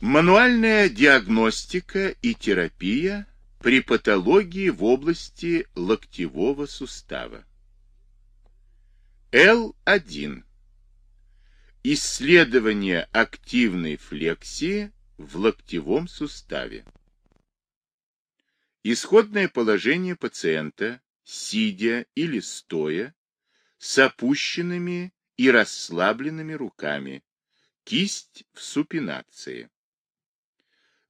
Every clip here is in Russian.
Мануальная диагностика и терапия при патологии в области локтевого сустава. Л1. Исследование активной флексии в локтевом суставе. Исходное положение пациента, сидя или стоя, с опущенными и расслабленными руками, кисть в супинации.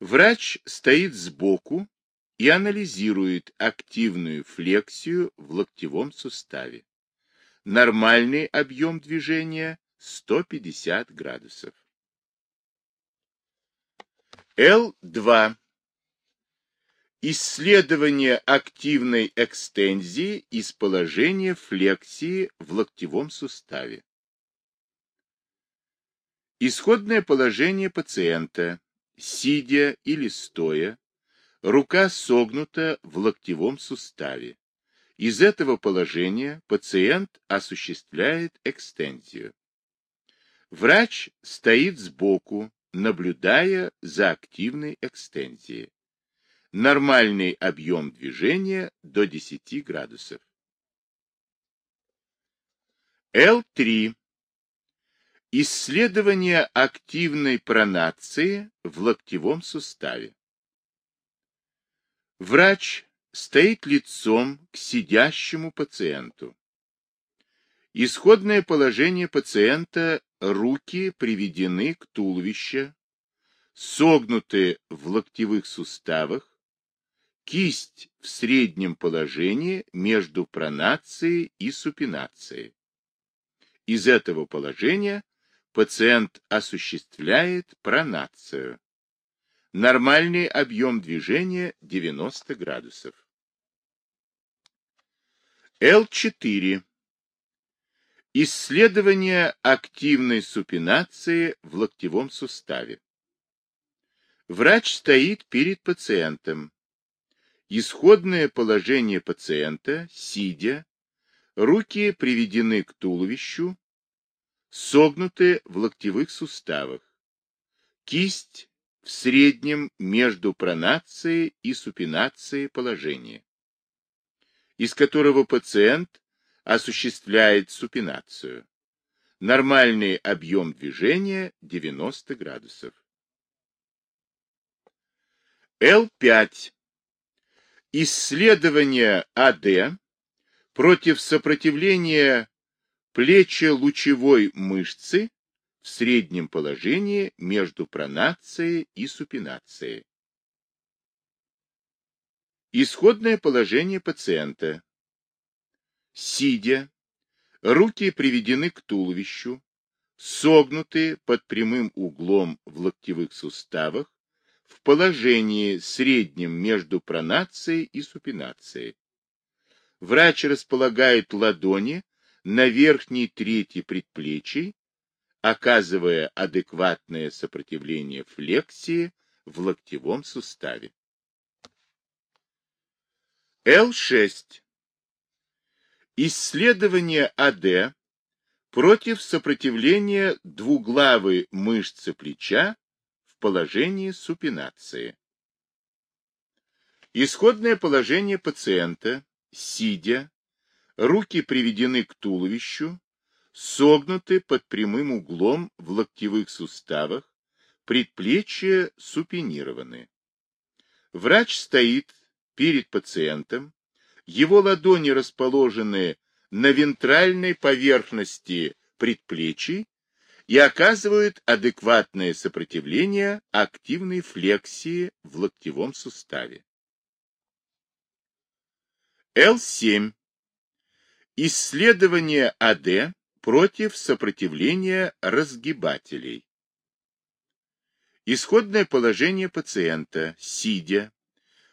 Врач стоит сбоку и анализирует активную флексию в локтевом суставе. Нормальный объем движения 150 градусов. Л2. Исследование активной экстензии из положения флексии в локтевом суставе. Исходное положение пациента, сидя или стоя, рука согнута в локтевом суставе. Из этого положения пациент осуществляет экстензию. Врач стоит сбоку, наблюдая за активной экстензией. Нормальный объем движения до 10 градусов. Л3. Исследование активной пронации в локтевом суставе. Врач стоит лицом к сидящему пациенту. Исходное положение пациента – руки приведены к туловищу, согнуты в локтевых суставах, Кисть в среднем положении между пронацией и супинацией. Из этого положения пациент осуществляет пронацию. Нормальный объем движения 90 градусов. Л4. Исследование активной супинации в локтевом суставе. Врач стоит перед пациентом, Исходное положение пациента, сидя, руки приведены к туловищу, согнуты в локтевых суставах, кисть в среднем между пронацией и супинацией положения, из которого пациент осуществляет супинацию. Нормальный объем движения 90 градусов. Л5 Исследование АД против сопротивления плечелучевой мышцы в среднем положении между пронацией и супинацией. Исходное положение пациента. Сидя, руки приведены к туловищу, согнуты под прямым углом в локтевых суставах, в положении среднем между пронацией и супинацией. Врач располагает ладони на верхней трети предплечий, оказывая адекватное сопротивление флексии в локтевом суставе. Л6. Исследование АД против сопротивления двуглавой мышцы плеча положении супинации. Исходное положение пациента, сидя, руки приведены к туловищу, согнуты под прямым углом в локтевых суставах, предплечья супинированы. Врач стоит перед пациентом, его ладони расположены на вентральной поверхности предплечий и оказывают адекватное сопротивление активной флексии в локтевом суставе. Л7. Исследование АД против сопротивления разгибателей. Исходное положение пациента, сидя,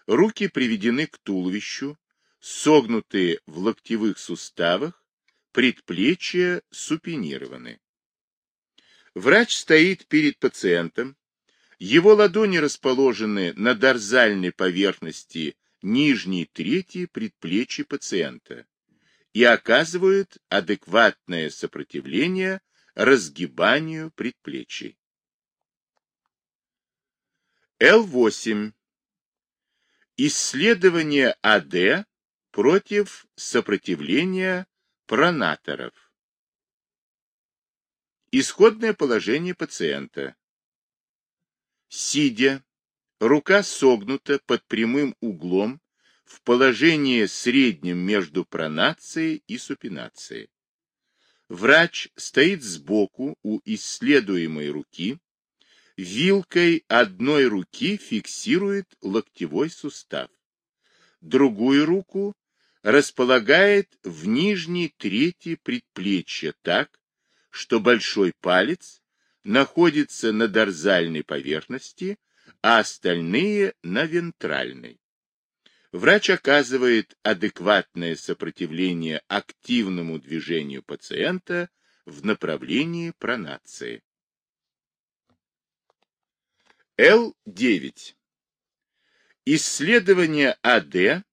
руки приведены к туловищу, согнутые в локтевых суставах, предплечья супинированы. Врач стоит перед пациентом, его ладони расположены на дорзальной поверхности нижней трети предплечья пациента и оказывают адекватное сопротивление разгибанию предплечий. Л8. Исследование АД против сопротивления пронаторов. Исходное положение пациента. Сидя, рука согнута под прямым углом в положении среднем между пронацией и супинацией. Врач стоит сбоку у исследуемой руки, вилкой одной руки фиксирует локтевой сустав, другую руку располагает в нижней трети предплечья так, что большой палец находится на дорзальной поверхности, а остальные на вентральной. Врач оказывает адекватное сопротивление активному движению пациента в направлении пронации. Л9. Исследование АД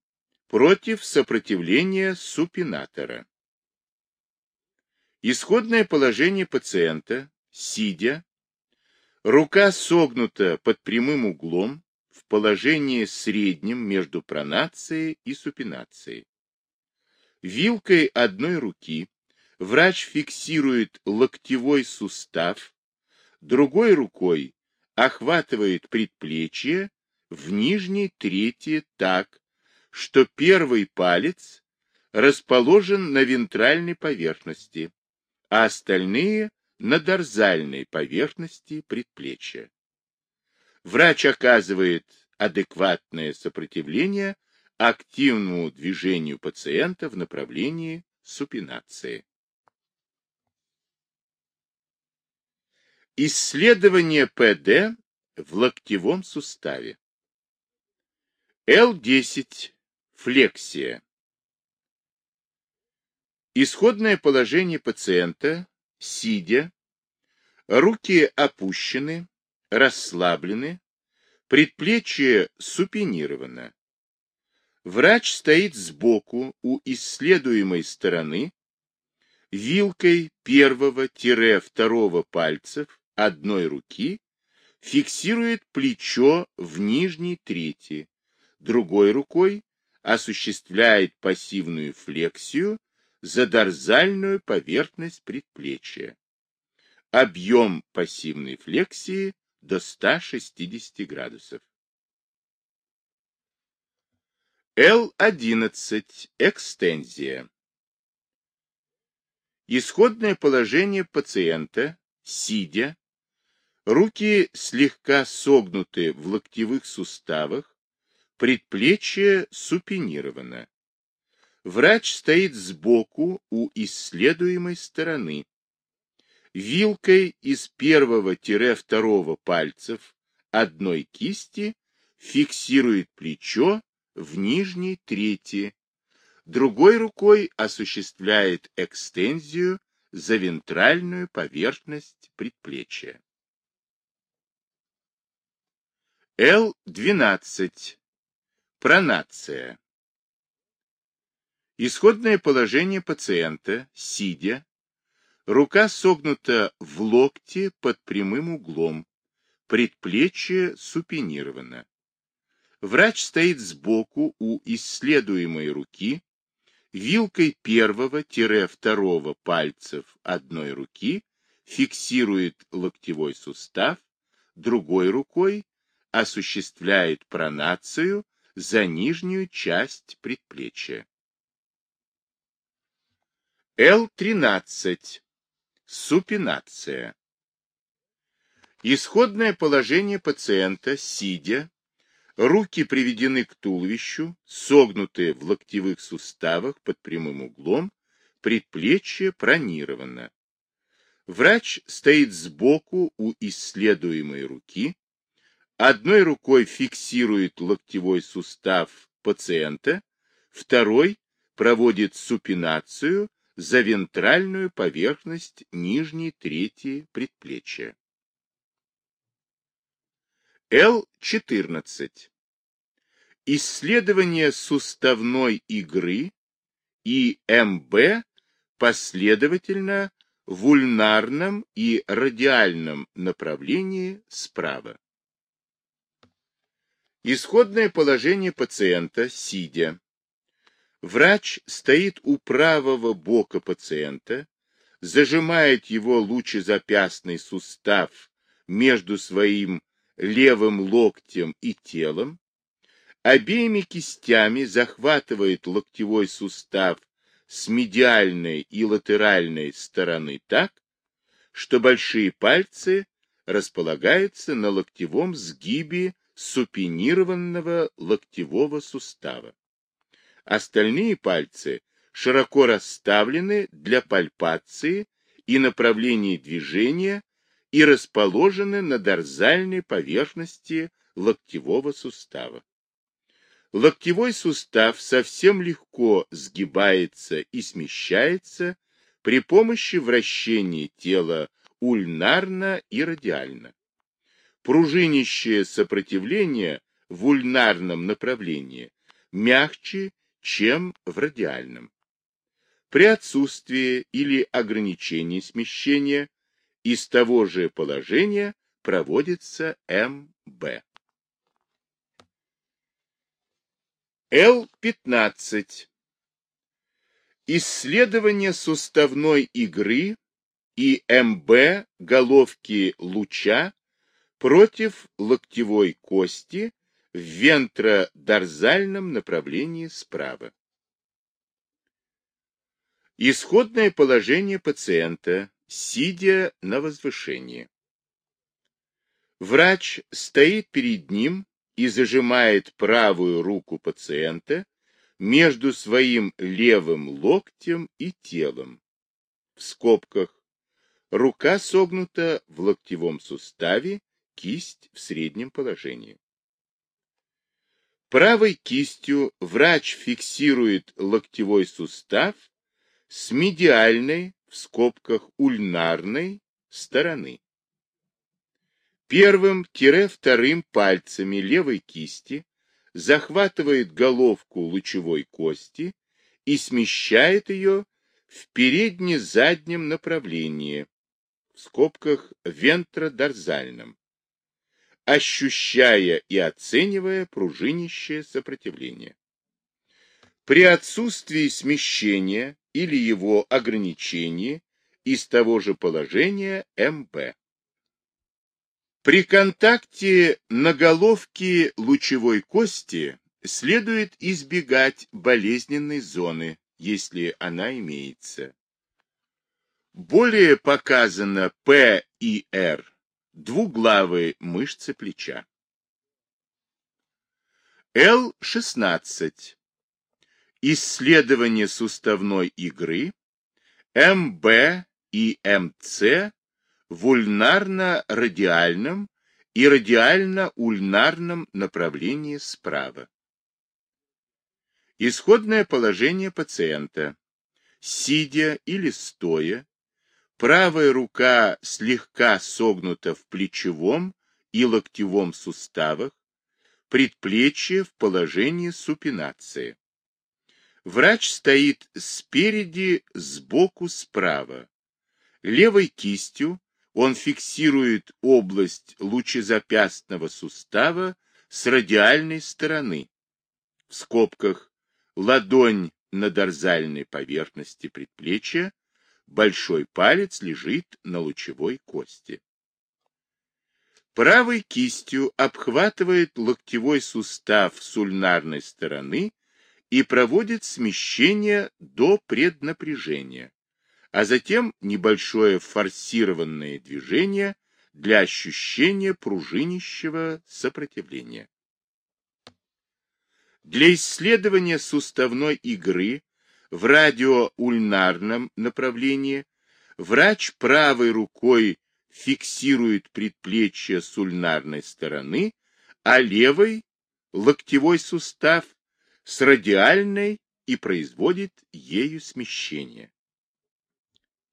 против сопротивления супинатора. Исходное положение пациента, сидя, рука согнута под прямым углом в положении среднем между пронацией и супинацией. Вилкой одной руки врач фиксирует локтевой сустав, другой рукой охватывает предплечье в нижней трети так, что первый палец расположен на вентральной поверхности, а остальные на дорзальной поверхности предплечья. Врач оказывает адекватное сопротивление активному движению пациента в направлении супинации. Исследование ПД в локтевом суставе. Л10. Флексия. Исходное положение пациента, сидя, руки опущены, расслаблены, предплечье супинировано. Врач стоит сбоку у исследуемой стороны, вилкой первого-второго пальцев одной руки фиксирует плечо в нижней трети, другой рукой осуществляет пассивную флексию за дорзальную поверхность предплечья. Объем пассивной флексии до 160 градусов. Л11. Экстензия. Исходное положение пациента, сидя, руки слегка согнуты в локтевых суставах, предплечье супинировано. Врач стоит сбоку у исследуемой стороны. Вилкой из первого-второго пальцев одной кисти фиксирует плечо в нижней трети, другой рукой осуществляет экстензию за вентральную поверхность предплечья. Л-12. Пронация. Исходное положение пациента, сидя, рука согнута в локте под прямым углом, предплечье супинировано. Врач стоит сбоку у исследуемой руки, вилкой первого-второго пальцев одной руки фиксирует локтевой сустав, другой рукой осуществляет пронацию за нижнюю часть предплечья. Л-13. Супинация. Исходное положение пациента, сидя, руки приведены к туловищу, согнутые в локтевых суставах под прямым углом, предплечье пронировано. Врач стоит сбоку у исследуемой руки, одной рукой фиксирует локтевой сустав пациента, второй проводит супинацию за вентральную поверхность нижней трети предплечья. Л-14. Исследование суставной игры и МБ последовательно в ульнарном и радиальном направлении справа. Исходное положение пациента, сидя. Врач стоит у правого бока пациента, зажимает его лучезапястный сустав между своим левым локтем и телом, обеими кистями захватывает локтевой сустав с медиальной и латеральной стороны так, что большие пальцы располагаются на локтевом сгибе супинированного локтевого сустава. Остальные пальцы широко расставлены для пальпации и направления движения и расположены на дорзальной поверхности локтевого сустава. Локтевой сустав совсем легко сгибается и смещается при помощи вращения тела ульнарно и радиально. Пружинищее сопротивление в ульнарном направлении мягче, чем в радиальном. При отсутствии или ограничении смещения из того же положения проводится МБ. Л-15. Исследование суставной игры и МБ головки луча против локтевой кости в вентродорзальном направлении справа. Исходное положение пациента, сидя на возвышении. Врач стоит перед ним и зажимает правую руку пациента между своим левым локтем и телом. В скобках рука согнута в локтевом суставе, кисть в среднем положении. Правой кистью врач фиксирует локтевой сустав с медиальной, в скобках ульнарной, стороны. Первым-вторым пальцами левой кисти захватывает головку лучевой кости и смещает ее в передне-заднем направлении, в скобках вентродорзальном, ощущая и оценивая пружинищее сопротивление. При отсутствии смещения или его ограничении из того же положения МБ. При контакте на головке лучевой кости следует избегать болезненной зоны, если она имеется. Более показано П и Р, двуглавые мышцы плеча. Л-16. Исследование суставной игры, МБ и МЦ в ульнарно-радиальном и радиально-ульнарном направлении справа. Исходное положение пациента. Сидя или стоя, правая рука слегка согнута в плечевом и локтевом суставах, предплечье в положении супинации. Врач стоит спереди, сбоку, справа. Левой кистью он фиксирует область лучезапястного сустава с радиальной стороны. В скобках ладонь на дорзальной поверхности предплечья, большой палец лежит на лучевой кости. Правой кистью обхватывает локтевой сустав с ульнарной стороны и проводит смещение до преднапряжения а затем небольшое форсированное движение для ощущения пружинищего сопротивления. Для исследования суставной игры в радиоульнарном направлении врач правой рукой фиксирует предплечье с ульнарной стороны, а левой – локтевой сустав с радиальной и производит ею смещение.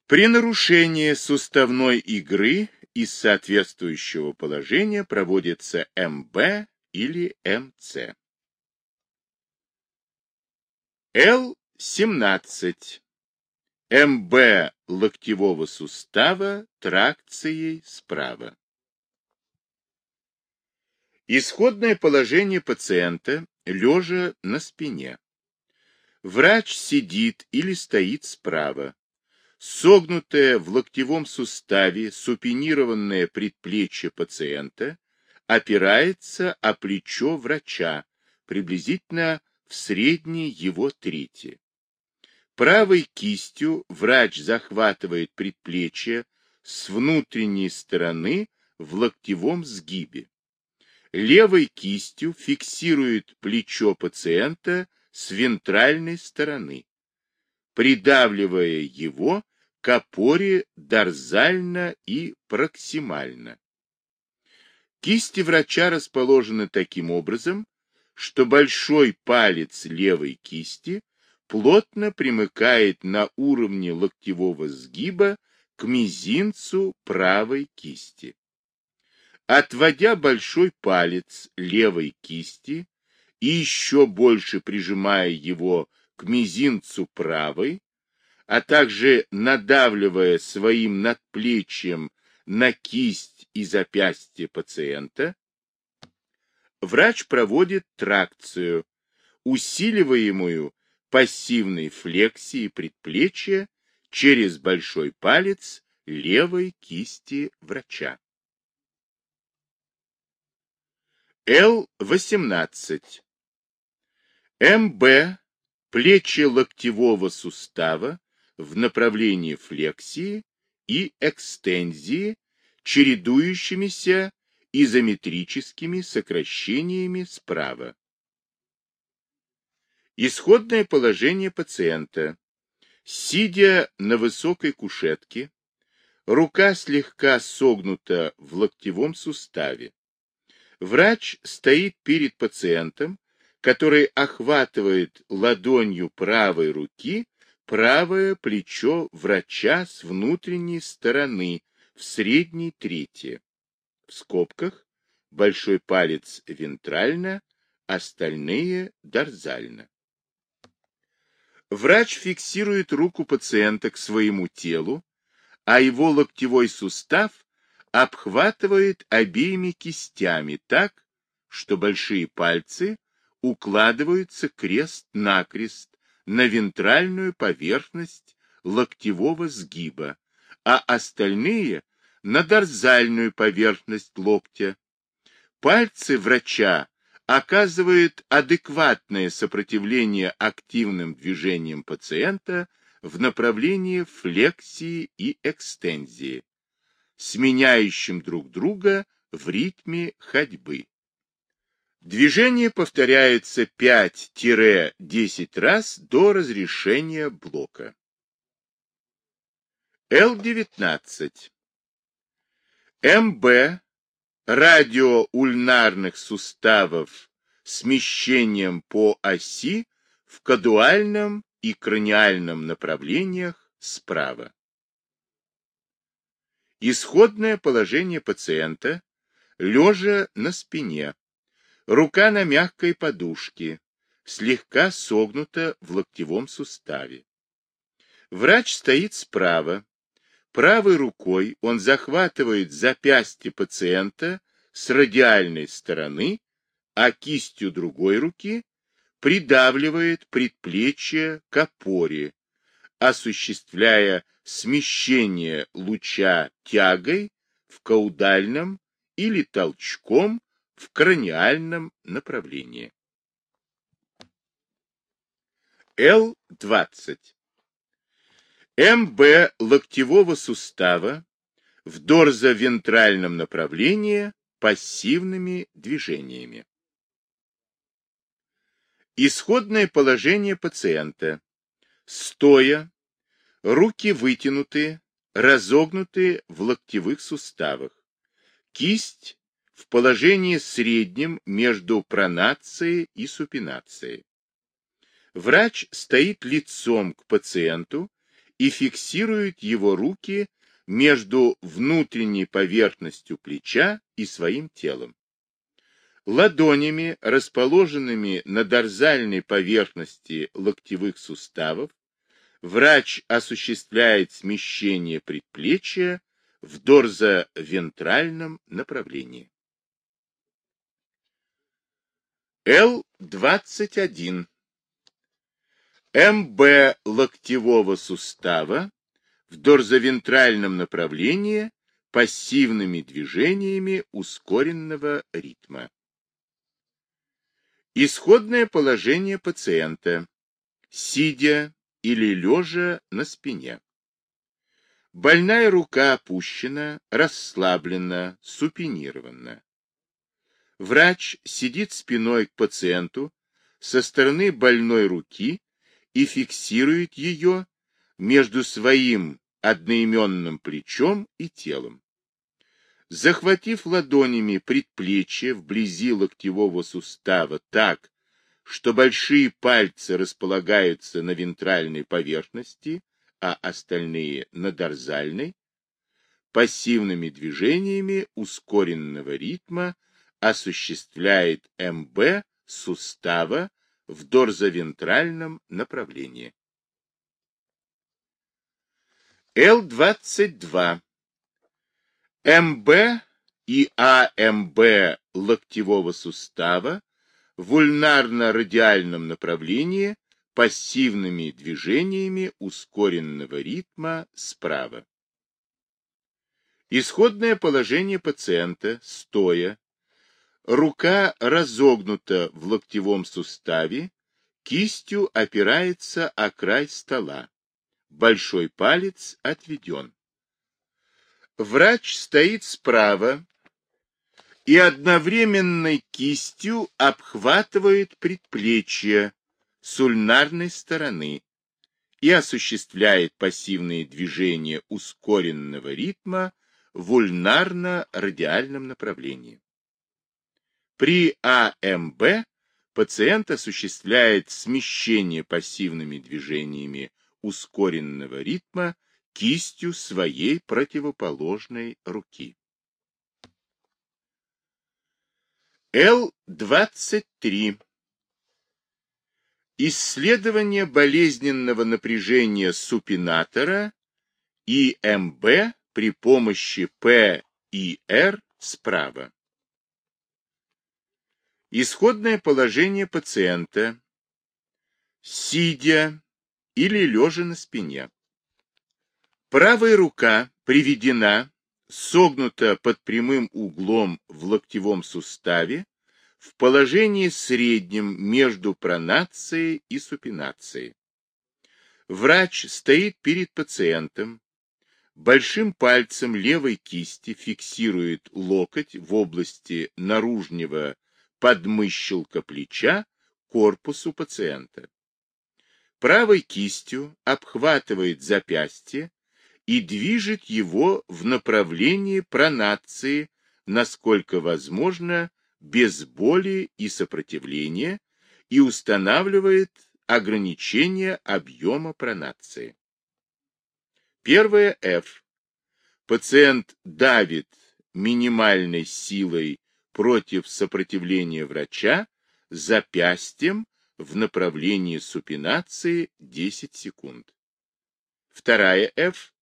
При нарушении суставной игры из соответствующего положения проводится МБ или МЦ. Л-17. МБ локтевого сустава тракцией справа. Исходное положение пациента лежа на спине. Врач сидит или стоит справа. Согнутое в локтевом суставе супинированное предплечье пациента опирается о плечо врача, приблизительно в средней его трети. Правой кистью врач захватывает предплечье с внутренней стороны в локтевом сгибе. Левой кистью фиксирует плечо пациента с вентральной стороны, придавливая его к опоре дорзально и проксимально. Кисти врача расположены таким образом, что большой палец левой кисти плотно примыкает на уровне локтевого сгиба к мизинцу правой кисти. Отводя большой палец левой кисти и еще больше прижимая его к мизинцу правой, а также надавливая своим надплечьем на кисть и запястье пациента, врач проводит тракцию, усиливаемую пассивной флексией предплечья через большой палец левой кисти врача. Л-18. МБ плечи локтевого сустава в направлении флексии и экстензии, чередующимися изометрическими сокращениями справа. Исходное положение пациента. Сидя на высокой кушетке, рука слегка согнута в локтевом суставе. Врач стоит перед пациентом, который охватывает ладонью правой руки правое плечо врача с внутренней стороны в средней трети. В скобках большой палец вентрально, остальные дорзально. Врач фиксирует руку пациента к своему телу, а его локтевой сустав обхватывает обеими кистями так, что большие пальцы укладываются крест-накрест на вентральную поверхность локтевого сгиба, а остальные — на дорзальную поверхность локтя. Пальцы врача оказывают адекватное сопротивление активным движениям пациента в направлении флексии и экстензии, сменяющим друг друга в ритме ходьбы. Движение повторяется 5-10 раз до разрешения блока. Л-19. МБ радиоульнарных суставов смещением по оси в кадуальном и краниальном направлениях справа. Исходное положение пациента лежа на спине, Рука на мягкой подушке, слегка согнута в локтевом суставе. Врач стоит справа. Правой рукой он захватывает запястье пациента с радиальной стороны, а кистью другой руки придавливает предплечье к опоре, осуществляя смещение луча тягой в каудальном или толчком в краниальном направлении. Л-20. МБ локтевого сустава в дорзовентральном направлении пассивными движениями. Исходное положение пациента. Стоя, руки вытянутые, разогнутые в локтевых суставах. Кисть в положении среднем между пронацией и супинацией. Врач стоит лицом к пациенту и фиксирует его руки между внутренней поверхностью плеча и своим телом. Ладонями, расположенными на дорзальной поверхности локтевых суставов, врач осуществляет смещение предплечья в дорзовентральном направлении. Л-21. МБ локтевого сустава в дорзовентральном направлении пассивными движениями ускоренного ритма. Исходное положение пациента, сидя или лежа на спине. Больная рука опущена, расслаблена, супинирована. Врач сидит спиной к пациенту со стороны больной руки и фиксирует ее между своим одноименным плечом и телом. Захватив ладонями предплечье вблизи локтевого сустава так, что большие пальцы располагаются на вентральной поверхности, а остальные на дорзальной, пассивными движениями ускоренного ритма осуществляет МБ сустава в дорзовентральном направлении. Л-22 МБ и АМБ локтевого сустава в ульнарно-радиальном направлении пассивными движениями ускоренного ритма справа. Исходное положение пациента, стоя, рука разогнута в локтевом суставе, кистью опирается о край стола, большой палец отведен. Врач стоит справа и одновременной кистью обхватывает предплечье с ульнарной стороны и осуществляет пассивные движения ускоренного ритма в ульнарно-радиальном направлении. При АМБ пациент осуществляет смещение пассивными движениями ускоренного ритма кистью своей противоположной руки. Л-23. Исследование болезненного напряжения супинатора и МБ при помощи П и Р справа. Исходное положение пациента, сидя или лежа на спине. Правая рука приведена, согнута под прямым углом в локтевом суставе, в положении среднем между пронацией и супинацией. Врач стоит перед пациентом, большим пальцем левой кисти фиксирует локоть в области наружнего подмыщелка плеча корпусу пациента. Правой кистью обхватывает запястье, и движет его в направлении пронации, насколько возможно, без боли и сопротивления, и устанавливает ограничение объема пронации. Первое F. Пациент давит минимальной силой против сопротивления врача запястьем в направлении супинации 10 секунд. Вторая F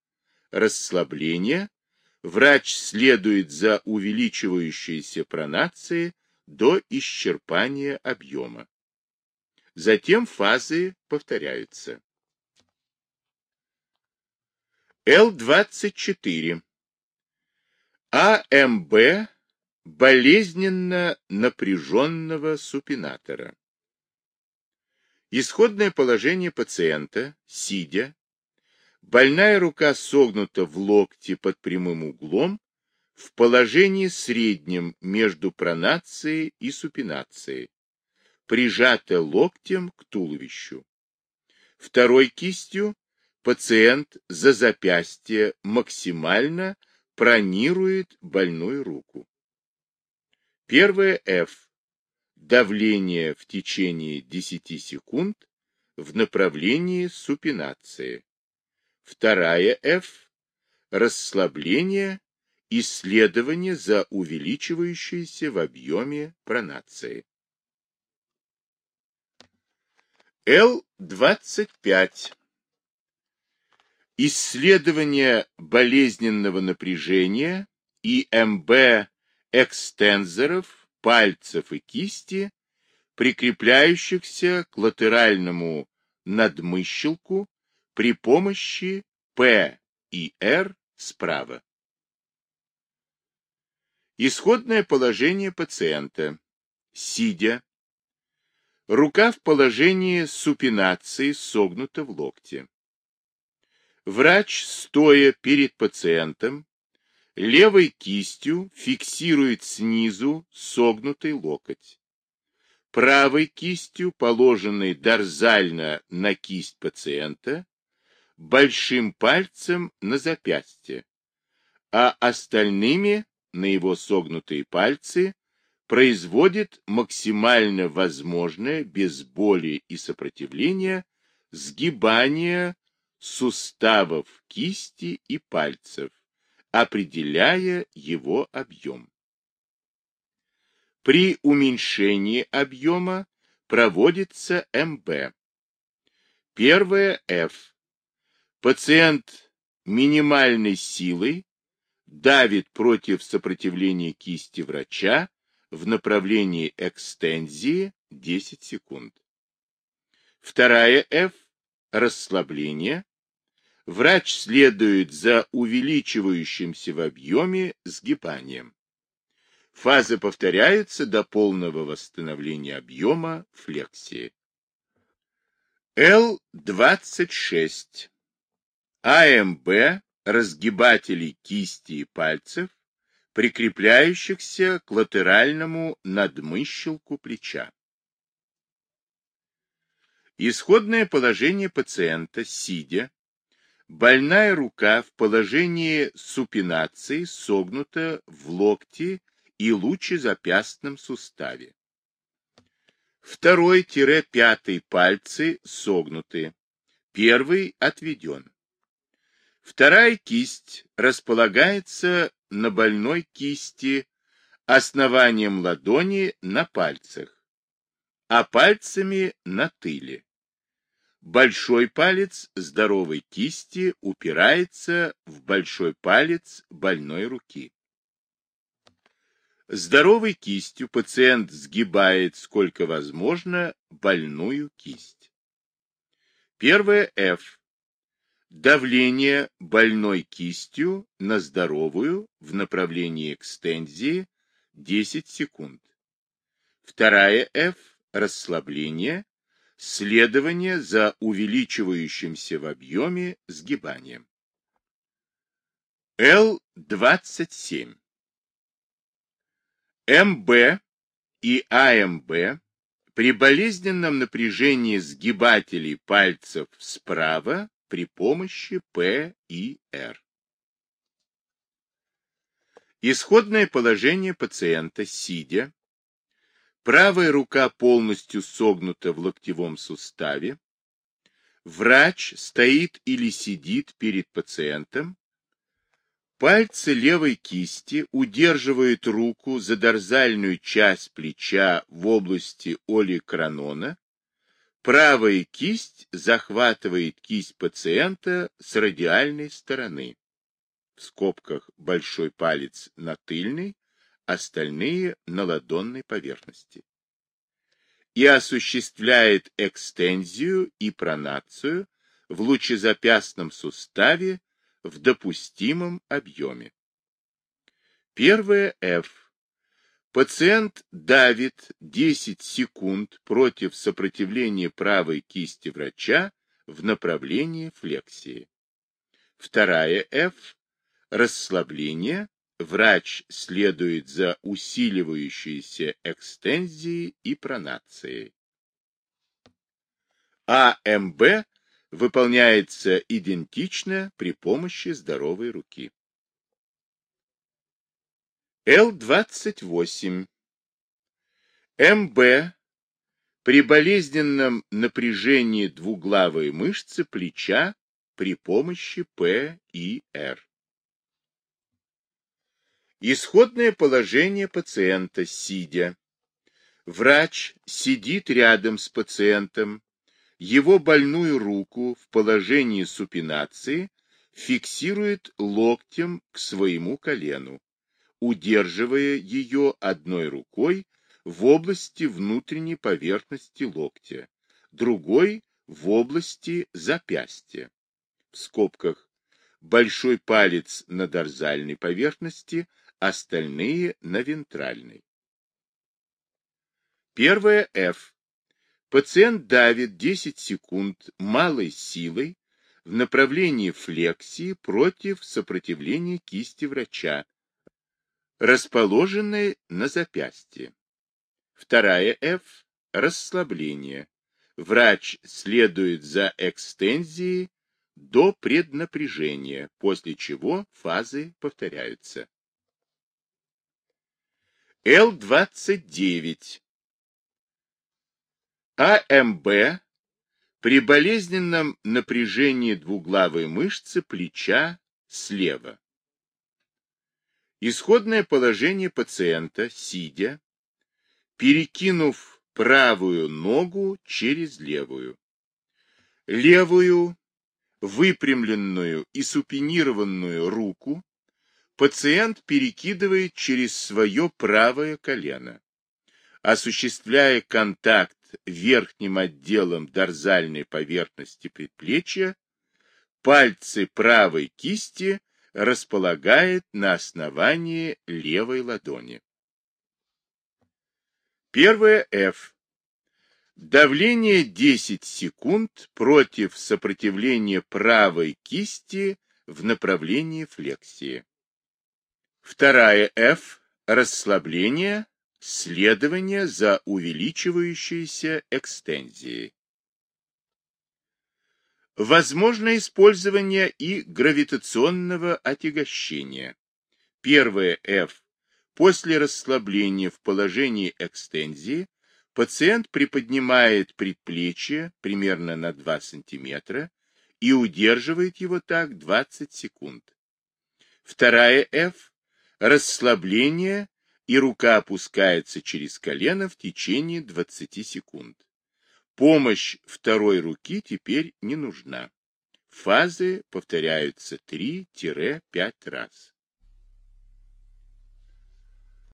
расслабления, врач следует за увеличивающейся пронацией до исчерпания объема. Затем фазы повторяются. Л-24. АМБ болезненно напряженного супинатора. Исходное положение пациента, сидя, Больная рука согнута в локте под прямым углом, в положении среднем между пронацией и супинацией, прижата локтем к туловищу. Второй кистью пациент за запястье максимально пронирует больную руку. Первое F. Давление в течение 10 секунд в направлении супинации. Вторая F – расслабление, исследование за увеличивающейся в объеме пронации. Л-25. Исследование болезненного напряжения и МБ экстензоров, пальцев и кисти прикрепляющихся к латеральному надмыщелку при помощи П и Р справа. Исходное положение пациента. Сидя. Рука в положении супинации согнута в локте. Врач, стоя перед пациентом, левой кистью фиксирует снизу согнутый локоть. Правой кистью, положенной дорзально на кисть пациента, большим пальцем на запястье, а остальными на его согнутые пальцы производит максимально возможное без боли и сопротивления сгибание суставов кисти и пальцев, определяя его объем. При уменьшении объема проводится МБ. Первое F. Пациент минимальной силой давит против сопротивления кисти врача в направлении экстензии 10 секунд. Вторая F – расслабление. Врач следует за увеличивающимся в объеме сгибанием. Фазы повторяются до полного восстановления объема флексии. Л-26. АМБ разгибателей кисти и пальцев, прикрепляющихся к латеральному надмыщелку плеча. Исходное положение пациента, сидя, больная рука в положении супинации согнута в локте и лучезапястном суставе. Второй-пятый пальцы согнуты, первый отведен. Вторая кисть располагается на больной кисти основанием ладони на пальцах, а пальцами на тыле. Большой палец здоровой кисти упирается в большой палец больной руки. Здоровой кистью пациент сгибает сколько возможно больную кисть. Первое F Давление больной кистью на здоровую в направлении экстензии 10 секунд. Вторая F – расслабление, следование за увеличивающимся в объеме сгибанием. L27. МБ и АМБ при болезненном напряжении сгибателей пальцев справа при помощи П и Р. Исходное положение пациента, сидя, правая рука полностью согнута в локтевом суставе, врач стоит или сидит перед пациентом, пальцы левой кисти удерживают руку за дорзальную часть плеча в области оликранона, Правая кисть захватывает кисть пациента с радиальной стороны. В скобках большой палец на тыльной, остальные на ладонной поверхности. И осуществляет экстензию и пронацию в лучезапястном суставе в допустимом объеме. Первое F Пациент давит 10 секунд против сопротивления правой кисти врача в направлении флексии. Вторая F – расслабление. Врач следует за усиливающейся экстензией и пронацией. АМБ выполняется идентично при помощи здоровой руки. Л-28. МБ при болезненном напряжении двуглавой мышцы плеча при помощи П и Р. Исходное положение пациента, сидя. Врач сидит рядом с пациентом, его больную руку в положении супинации фиксирует локтем к своему колену удерживая ее одной рукой в области внутренней поверхности локтя, другой в области запястья. В скобках большой палец на дорзальной поверхности, остальные на вентральной. Первое F. Пациент давит 10 секунд малой силой в направлении флексии против сопротивления кисти врача, расположенной на запястье. Вторая F – расслабление. Врач следует за экстензией до преднапряжения, после чего фазы повторяются. Л-29. АМБ при болезненном напряжении двуглавой мышцы плеча слева. Исходное положение пациента, сидя, перекинув правую ногу через левую. Левую, выпрямленную и супинированную руку пациент перекидывает через свое правое колено, осуществляя контакт верхним отделом дорзальной поверхности предплечья, пальцы правой кисти располагает на основании левой ладони. Первое F. Давление 10 секунд против сопротивления правой кисти в направлении флексии. Вторая F. Расслабление, следование за увеличивающейся экстензией. Возможно использование и гравитационного отягощения. Первое F. После расслабления в положении экстензии пациент приподнимает предплечье примерно на 2 см и удерживает его так 20 секунд. Вторая F – расслабление, и рука опускается через колено в течение 20 секунд. Помощь второй руки теперь не нужна. Фазы повторяются 3-5 раз.